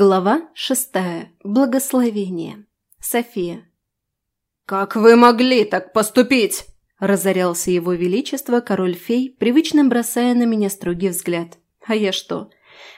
Глава шестая. Благословение. София. «Как вы могли так поступить?» – разорялся его величество, король-фей, привычно бросая на меня строгий взгляд. А я что?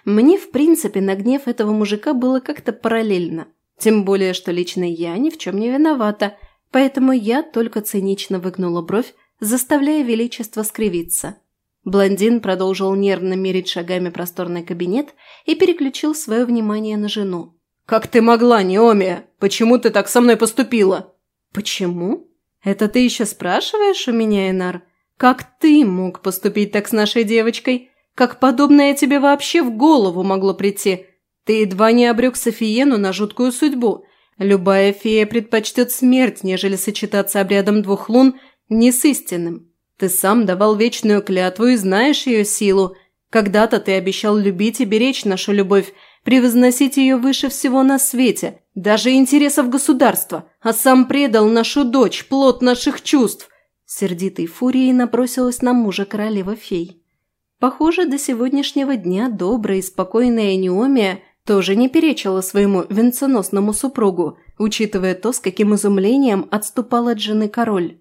Мне, в принципе, на гнев этого мужика было как-то параллельно. Тем более, что лично я ни в чем не виновата, поэтому я только цинично выгнула бровь, заставляя величество скривиться. Блондин продолжил нервно мерить шагами просторный кабинет и переключил свое внимание на жену. «Как ты могла, Неомия? Почему ты так со мной поступила?» «Почему? Это ты еще спрашиваешь у меня, Энар? Как ты мог поступить так с нашей девочкой? Как подобное тебе вообще в голову могло прийти? Ты едва не обрек Софиену на жуткую судьбу. Любая фея предпочтет смерть, нежели сочетаться обрядом двух лун не с истинным. Ты сам давал вечную клятву и знаешь ее силу. Когда-то ты обещал любить и беречь нашу любовь, превозносить ее выше всего на свете, даже интересов государства, а сам предал нашу дочь, плод наших чувств. Сердитой фурией набросилась на мужа королева-фей. Похоже, до сегодняшнего дня добрая и спокойная Неомия тоже не перечила своему венценосному супругу, учитывая то, с каким изумлением отступал от жены король.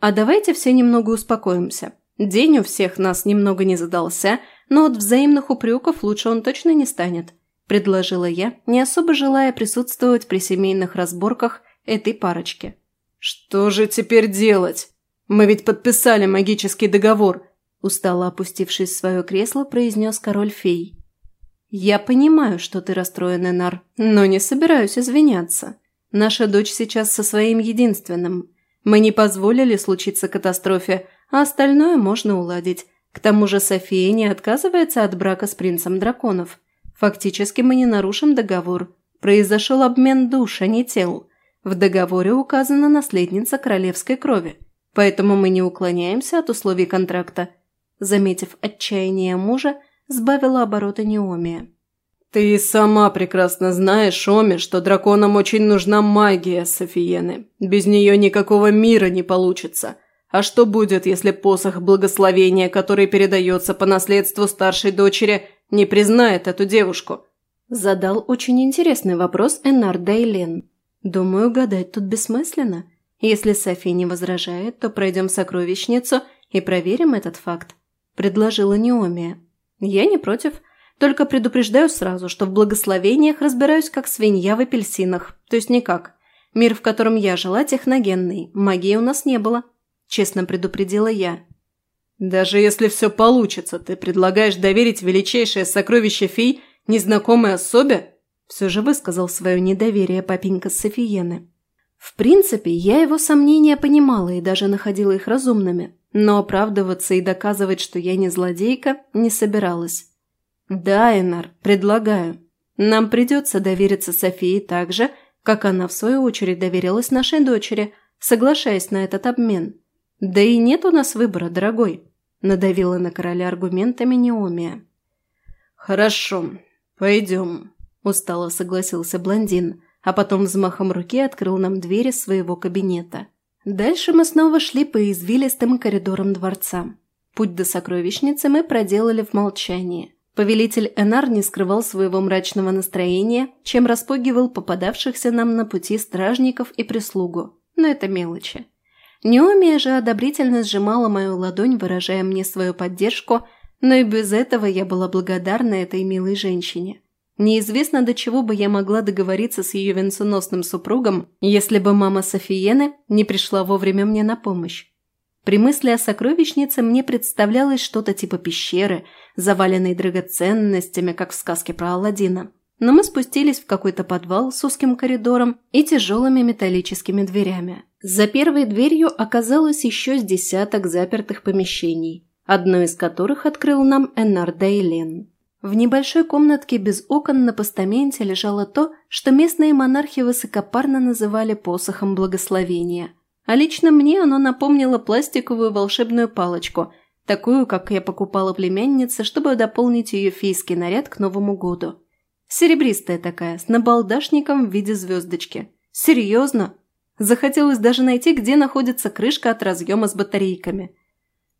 А давайте все немного успокоимся. День у всех нас немного не задался, но от взаимных упреков лучше он точно не станет», – предложила я, не особо желая присутствовать при семейных разборках этой парочки. «Что же теперь делать? Мы ведь подписали магический договор», – устало опустившись в свое кресло, произнес король-фей. «Я понимаю, что ты расстроен, Энар, но не собираюсь извиняться. Наша дочь сейчас со своим единственным – мы не позволили случиться катастрофе, а остальное можно уладить. К тому же София не отказывается от брака с принцем драконов. Фактически мы не нарушим договор. Произошел обмен душ, а не тел. В договоре указана наследница королевской крови. Поэтому мы не уклоняемся от условий контракта. Заметив отчаяние мужа, сбавила обороты Неомия. «Ты сама прекрасно знаешь, Оми, что драконам очень нужна магия Софиены. Без нее никакого мира не получится. А что будет, если посох благословения, который передается по наследству старшей дочери, не признает эту девушку?» Задал очень интересный вопрос Энар Дейлен. «Думаю, гадать тут бессмысленно. Если София не возражает, то пройдем сокровищницу и проверим этот факт», – предложила Неомия. «Я не против». Только предупреждаю сразу, что в благословениях разбираюсь как свинья в апельсинах, то есть никак. Мир, в котором я жила, техногенный, магии у нас не было. Честно предупредила я. Даже если все получится, ты предлагаешь доверить величайшее сокровище фей незнакомой особе? Все же высказал свое недоверие папенька Софиены. В принципе, я его сомнения понимала и даже находила их разумными, но оправдываться и доказывать, что я не злодейка, не собиралась. «Да, Энар, предлагаю. Нам придется довериться Софии так же, как она в свою очередь доверилась нашей дочери, соглашаясь на этот обмен. Да и нет у нас выбора, дорогой», – надавила на короля аргументами Неомия. «Хорошо, пойдем», – устало согласился блондин, а потом взмахом руки открыл нам двери своего кабинета. Дальше мы снова шли по извилистым коридорам дворца. Путь до сокровищницы мы проделали в молчании – Повелитель Энар не скрывал своего мрачного настроения, чем распугивал попадавшихся нам на пути стражников и прислугу. Но это мелочи. Неомия же одобрительно сжимала мою ладонь, выражая мне свою поддержку, но и без этого я была благодарна этой милой женщине. Неизвестно, до чего бы я могла договориться с ее венценосным супругом, если бы мама Софиены не пришла вовремя мне на помощь. При мысли о сокровищнице мне представлялось что-то типа пещеры, заваленной драгоценностями, как в сказке про Аладдина. Но мы спустились в какой-то подвал с узким коридором и тяжелыми металлическими дверями. За первой дверью оказалось еще с десяток запертых помещений, одно из которых открыл нам Эннар Дейлен. В небольшой комнатке без окон на постаменте лежало то, что местные монархи высокопарно называли посохом благословения – а лично мне оно напомнило пластиковую волшебную палочку, такую, как я покупала племяннице, чтобы дополнить ее фейский наряд к Новому году. Серебристая такая, с набалдашником в виде звездочки. Серьезно? Захотелось даже найти, где находится крышка от разъема с батарейками.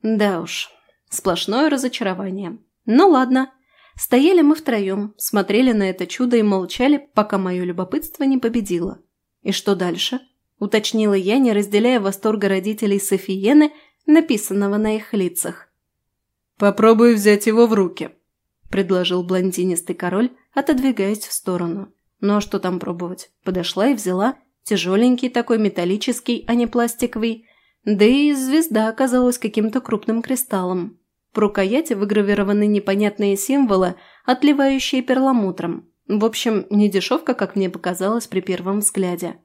Да уж, сплошное разочарование. Ну ладно. Стояли мы втроем, смотрели на это чудо и молчали, пока мое любопытство не победило. И что дальше? Уточнила я, не разделяя восторга родителей Софиены, написанного на их лицах. «Попробуй взять его в руки», – предложил блондинистый король, отодвигаясь в сторону. Ну а что там пробовать? Подошла и взяла. Тяжеленький такой, металлический, а не пластиковый. Да и звезда оказалась каким-то крупным кристаллом. В рукояти выгравированы непонятные символы, отливающие перламутром. В общем, не дешевка, как мне показалось при первом взгляде.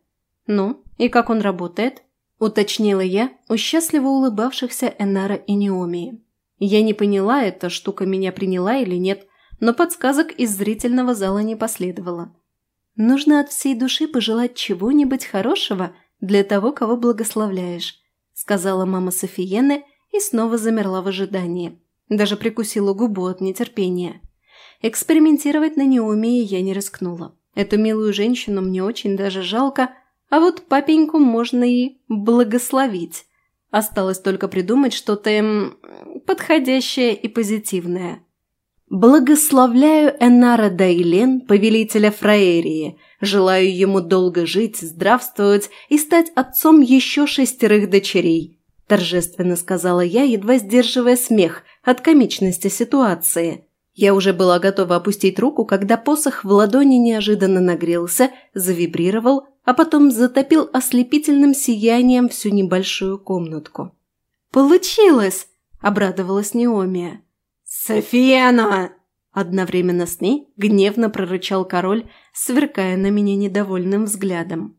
«Ну, и как он работает?» – уточнила я у счастливо улыбавшихся Энара и Неомии. Я не поняла, эта штука меня приняла или нет, но подсказок из зрительного зала не последовало. Нужно от всей души пожелать чего-нибудь хорошего для того, кого благословляешь, сказала мама Софиены и снова замерла в ожидании. Даже прикусила губу от нетерпения. Экспериментировать на Неумии я не рискнула. Эту милую женщину мне очень даже жалко, а вот папеньку можно и благословить. Осталось только придумать что-то эм, подходящее и позитивное. Благословляю Энара Дайлен, повелителя Фраерии, желаю ему долго жить, здравствовать и стать отцом еще шестерых дочерей, торжественно сказала я, едва сдерживая смех от комичности ситуации. Я уже была готова опустить руку, когда посох в ладони неожиданно нагрелся, завибрировал, а потом затопил ослепительным сиянием всю небольшую комнатку. «Получилось!» – обрадовалась Неомия. «Софиена!» Одновременно с ней гневно прорычал король, сверкая на меня недовольным взглядом.